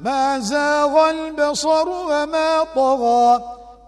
ما زاغ البصر وما طغى